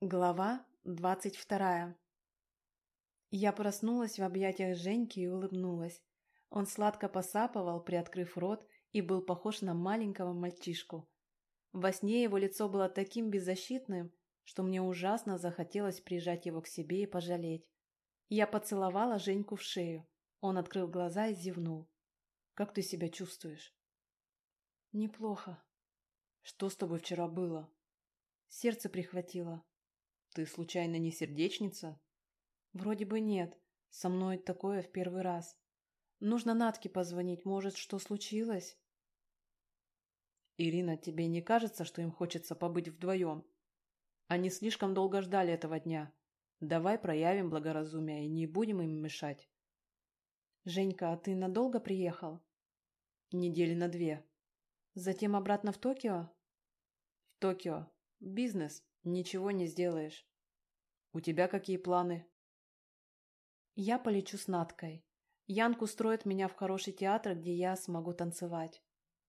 Глава двадцать вторая Я проснулась в объятиях Женьки и улыбнулась. Он сладко посапывал, приоткрыв рот, и был похож на маленького мальчишку. Во сне его лицо было таким беззащитным, что мне ужасно захотелось прижать его к себе и пожалеть. Я поцеловала Женьку в шею. Он открыл глаза и зевнул. «Как ты себя чувствуешь?» «Неплохо». «Что с тобой вчера было?» Сердце прихватило. Ты случайно не сердечница? Вроде бы нет. Со мной такое в первый раз. Нужно Натке позвонить, может, что случилось? Ирина, тебе не кажется, что им хочется побыть вдвоем? Они слишком долго ждали этого дня. Давай проявим благоразумие и не будем им мешать. Женька, а ты надолго приехал? Недели на две. Затем обратно в Токио? В Токио. Бизнес. Ничего не сделаешь. У тебя какие планы? Я полечу с Наткой. Янку устроит меня в хороший театр, где я смогу танцевать.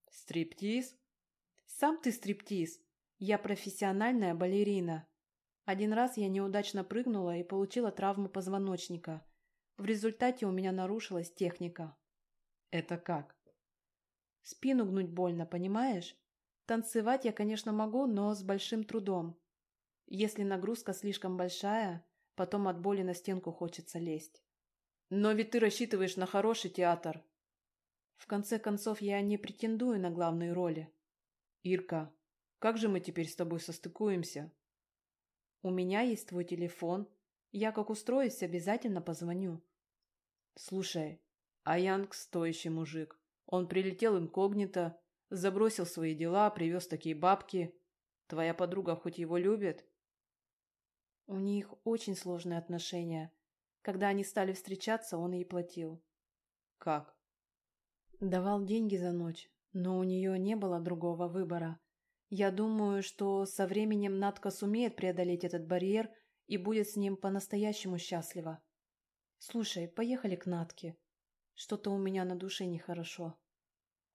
Стриптиз? Сам ты стриптиз. Я профессиональная балерина. Один раз я неудачно прыгнула и получила травму позвоночника. В результате у меня нарушилась техника. Это как? Спину гнуть больно, понимаешь? Танцевать я, конечно, могу, но с большим трудом. Если нагрузка слишком большая, потом от боли на стенку хочется лезть. Но ведь ты рассчитываешь на хороший театр. В конце концов, я не претендую на главные роли. Ирка, как же мы теперь с тобой состыкуемся? У меня есть твой телефон. Я как устроюсь, обязательно позвоню. Слушай, а Янг стоящий мужик. Он прилетел инкогнито, забросил свои дела, привез такие бабки. Твоя подруга хоть его любит? У них очень сложные отношения. Когда они стали встречаться, он ей платил. Как? Давал деньги за ночь, но у нее не было другого выбора. Я думаю, что со временем Надка сумеет преодолеть этот барьер и будет с ним по-настоящему счастлива. Слушай, поехали к Натке. Что-то у меня на душе нехорошо.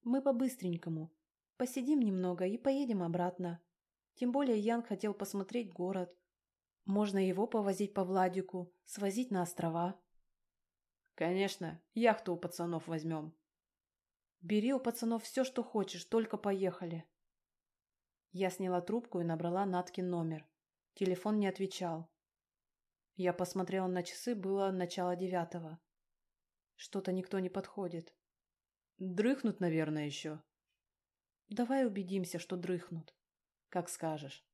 Мы по-быстренькому. Посидим немного и поедем обратно. Тем более Ян хотел посмотреть город. Можно его повозить по Владику, свозить на острова. Конечно, яхту у пацанов возьмем. Бери у пацанов все, что хочешь, только поехали. Я сняла трубку и набрала Наткин номер. Телефон не отвечал. Я посмотрела на часы, было начало девятого. Что-то никто не подходит. Дрыхнут, наверное, еще. Давай убедимся, что дрыхнут. Как скажешь.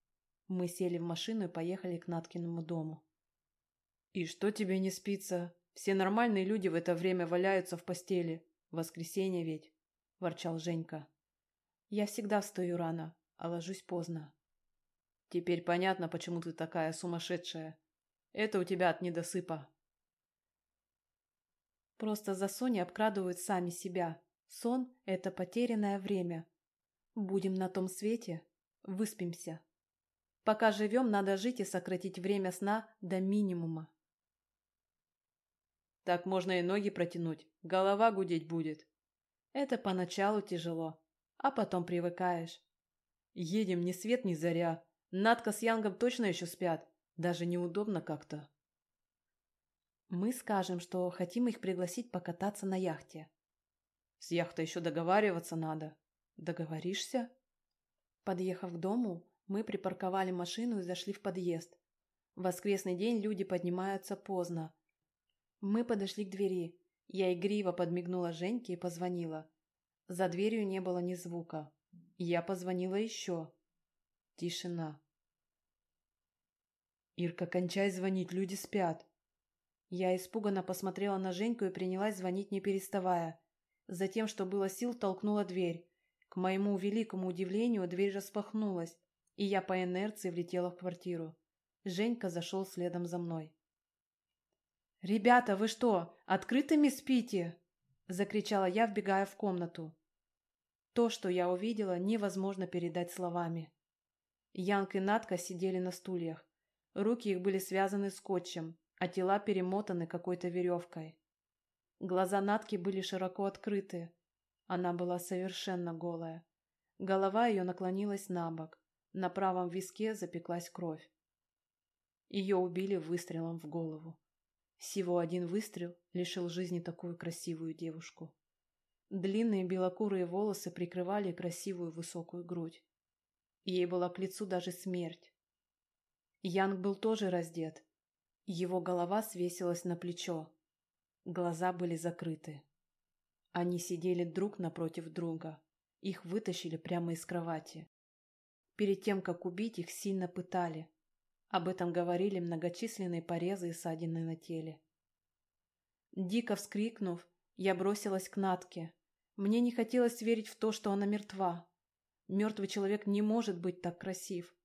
Мы сели в машину и поехали к Наткиному дому. «И что тебе не спится? Все нормальные люди в это время валяются в постели. Воскресенье ведь», – ворчал Женька. «Я всегда встаю рано, а ложусь поздно». «Теперь понятно, почему ты такая сумасшедшая. Это у тебя от недосыпа». Просто за Соней обкрадывают сами себя. Сон – это потерянное время. Будем на том свете, выспимся. Пока живем, надо жить и сократить время сна до минимума. Так можно и ноги протянуть, голова гудеть будет. Это поначалу тяжело, а потом привыкаешь. Едем ни свет ни заря. Надка с Янгом точно еще спят. Даже неудобно как-то. Мы скажем, что хотим их пригласить покататься на яхте. С яхтой еще договариваться надо. Договоришься? Подъехав к дому, мы припарковали машину и зашли в подъезд. В воскресный день люди поднимаются поздно. Мы подошли к двери. Я игриво подмигнула Женьке и позвонила. За дверью не было ни звука. Я позвонила еще. Тишина. «Ирка, кончай звонить, люди спят». Я испуганно посмотрела на Женьку и принялась звонить, не переставая. Затем, что было сил, толкнула дверь. К моему великому удивлению, дверь распахнулась и я по инерции влетела в квартиру. Женька зашел следом за мной. «Ребята, вы что, открытыми спите?» – закричала я, вбегая в комнату. То, что я увидела, невозможно передать словами. Янка и Натка сидели на стульях. Руки их были связаны скотчем, а тела перемотаны какой-то веревкой. Глаза Натки были широко открыты. Она была совершенно голая. Голова ее наклонилась на бок. На правом виске запеклась кровь. Ее убили выстрелом в голову. Всего один выстрел лишил жизни такую красивую девушку. Длинные белокурые волосы прикрывали красивую высокую грудь. Ей была к лицу даже смерть. Янг был тоже раздет. Его голова свесилась на плечо. Глаза были закрыты. Они сидели друг напротив друга. Их вытащили прямо из кровати. Перед тем, как убить, их сильно пытали. Об этом говорили многочисленные порезы и ссадины на теле. Дико вскрикнув, я бросилась к Натке. Мне не хотелось верить в то, что она мертва. Мертвый человек не может быть так красив.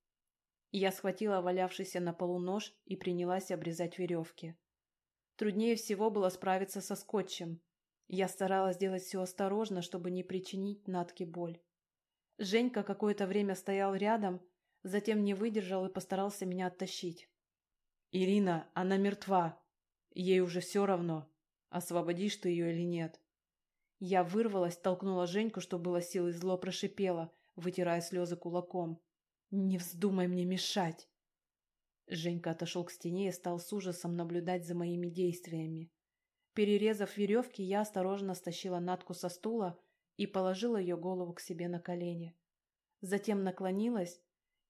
Я схватила валявшийся на полу нож и принялась обрезать веревки. Труднее всего было справиться со скотчем. Я старалась делать все осторожно, чтобы не причинить Натке боль. Женька какое-то время стоял рядом, затем не выдержал и постарался меня оттащить. «Ирина, она мертва. Ей уже все равно, освободишь ты ее или нет». Я вырвалась, толкнула Женьку, что было силой, зло прошипела, вытирая слезы кулаком. «Не вздумай мне мешать!» Женька отошел к стене и стал с ужасом наблюдать за моими действиями. Перерезав веревки, я осторожно стащила Натку со стула и положила ее голову к себе на колени. Затем наклонилась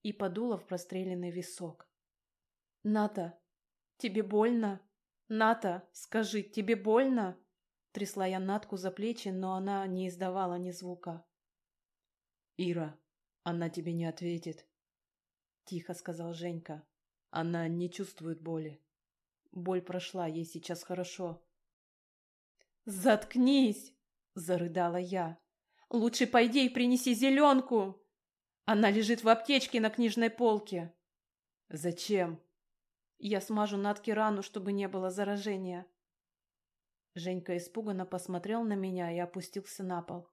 и подула в простреленный висок. «Ната, тебе больно? Ната, скажи, тебе больно?» Трясла я Натку за плечи, но она не издавала ни звука. «Ира, она тебе не ответит», — тихо сказал Женька. «Она не чувствует боли. Боль прошла, ей сейчас хорошо». «Заткнись!» — зарыдала я. «Лучше пойди и принеси зеленку. Она лежит в аптечке на книжной полке». «Зачем?» «Я смажу Натке рану, чтобы не было заражения». Женька испуганно посмотрел на меня и опустился на пол.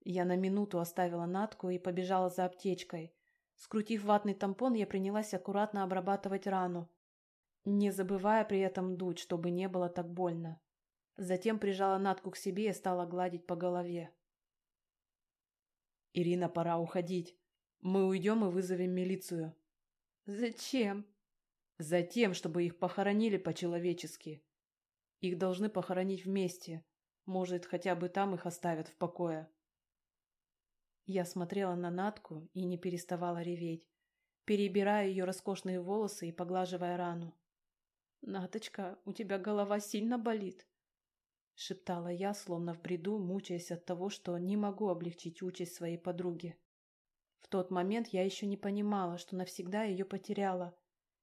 Я на минуту оставила Натку и побежала за аптечкой. Скрутив ватный тампон, я принялась аккуратно обрабатывать рану, не забывая при этом дуть, чтобы не было так больно. Затем прижала Натку к себе и стала гладить по голове. «Ирина, пора уходить. Мы уйдем и вызовем милицию». «Зачем?» «Затем, чтобы их похоронили по-человечески. Их должны похоронить вместе. Может, хотя бы там их оставят в покое». Я смотрела на Натку и не переставала реветь, перебирая ее роскошные волосы и поглаживая рану. «Наточка, у тебя голова сильно болит?» — шептала я, словно в бреду, мучаясь от того, что не могу облегчить участь своей подруги. В тот момент я еще не понимала, что навсегда ее потеряла.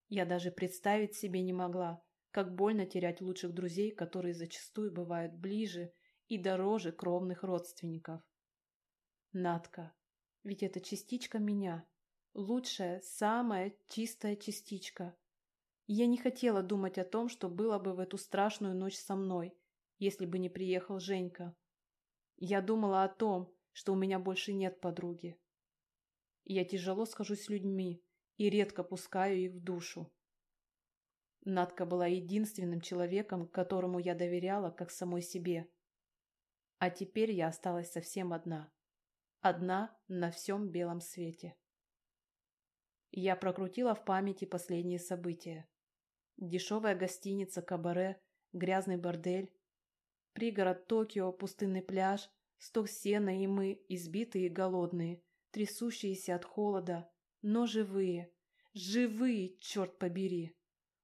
Я даже представить себе не могла, как больно терять лучших друзей, которые зачастую бывают ближе и дороже кровных родственников. Надка. Ведь это частичка меня. Лучшая, самая чистая частичка. Я не хотела думать о том, что было бы в эту страшную ночь со мной, если бы не приехал Женька. Я думала о том, что у меня больше нет подруги. Я тяжело схожусь с людьми и редко пускаю их в душу. Надка была единственным человеком, которому я доверяла, как самой себе. А теперь я осталась совсем одна. Одна на всем белом свете. Я прокрутила в памяти последние события. Дешевая гостиница, кабаре, грязный бордель, пригород Токио, пустынный пляж, сток сена и мы, избитые и голодные, трясущиеся от холода, но живые. Живые, черт побери!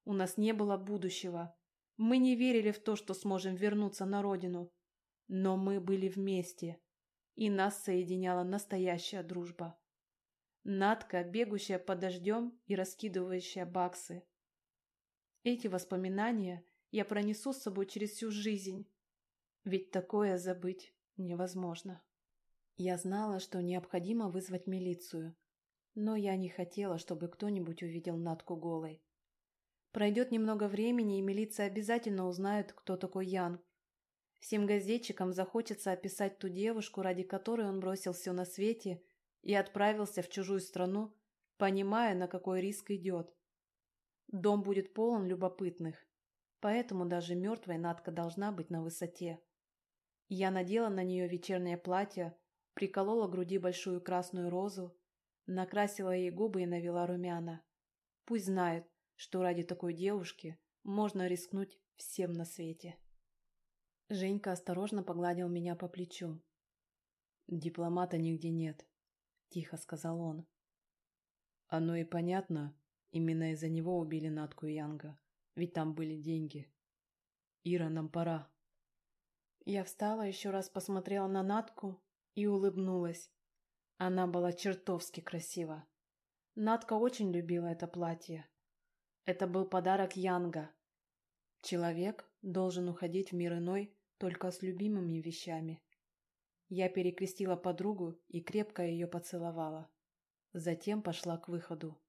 У нас не было будущего. Мы не верили в то, что сможем вернуться на родину. Но мы были вместе и нас соединяла настоящая дружба. Надка, бегущая под дождем и раскидывающая баксы. Эти воспоминания я пронесу с собой через всю жизнь, ведь такое забыть невозможно. Я знала, что необходимо вызвать милицию, но я не хотела, чтобы кто-нибудь увидел Натку голой. Пройдет немного времени, и милиция обязательно узнает, кто такой Ян, Всем газетчикам захочется описать ту девушку, ради которой он бросил все на свете и отправился в чужую страну, понимая, на какой риск идет. Дом будет полон любопытных, поэтому даже мертвая Надка должна быть на высоте. Я надела на нее вечернее платье, приколола к груди большую красную розу, накрасила ей губы и навела румяна. Пусть знает, что ради такой девушки можно рискнуть всем на свете. Женька осторожно погладил меня по плечу. «Дипломата нигде нет», — тихо сказал он. «Оно и понятно, именно из-за него убили Натку и Янга, ведь там были деньги. Ира, нам пора». Я встала, еще раз посмотрела на Натку и улыбнулась. Она была чертовски красива. Натка очень любила это платье. Это был подарок Янга. Человек должен уходить в мир иной только с любимыми вещами. Я перекрестила подругу и крепко ее поцеловала. Затем пошла к выходу.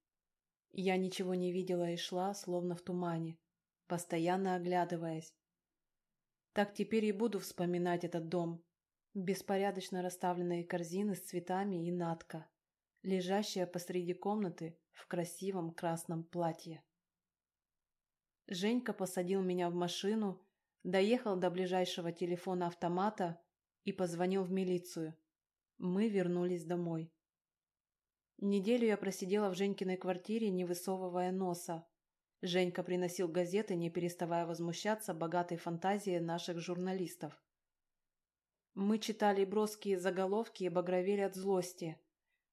Я ничего не видела и шла, словно в тумане, постоянно оглядываясь, так теперь и буду вспоминать этот дом. Беспорядочно расставленные корзины с цветами и натка, лежащая посреди комнаты в красивом красном платье. Женька посадил меня в машину, доехал до ближайшего телефона автомата и позвонил в милицию. Мы вернулись домой. Неделю я просидела в Женькиной квартире, не высовывая носа. Женька приносил газеты, не переставая возмущаться богатой фантазией наших журналистов. Мы читали броские заголовки и багровели от злости.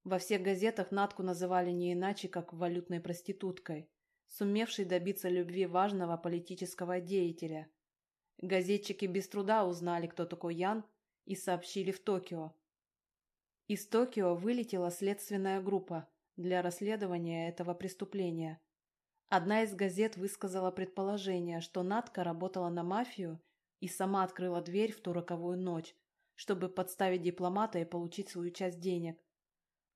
Во всех газетах Натку называли не иначе, как валютной проституткой, сумевшей добиться любви важного политического деятеля. Газетчики без труда узнали, кто такой Ян, и сообщили в Токио. Из Токио вылетела следственная группа для расследования этого преступления – Одна из газет высказала предположение, что Натка работала на мафию и сама открыла дверь в ту роковую ночь, чтобы подставить дипломата и получить свою часть денег.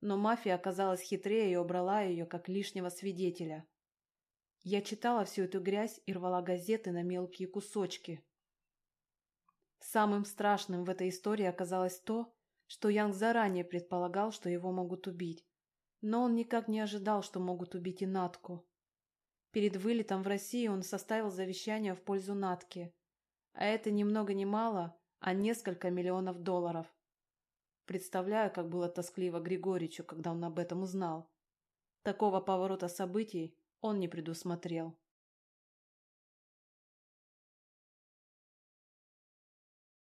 Но мафия оказалась хитрее и убрала ее как лишнего свидетеля. Я читала всю эту грязь и рвала газеты на мелкие кусочки. Самым страшным в этой истории оказалось то, что Янг заранее предполагал, что его могут убить. Но он никак не ожидал, что могут убить и Натку. Перед вылетом в Россию он составил завещание в пользу Натки. А это ни много ни мало, а несколько миллионов долларов. Представляю, как было тоскливо Григоричу, когда он об этом узнал. Такого поворота событий он не предусмотрел.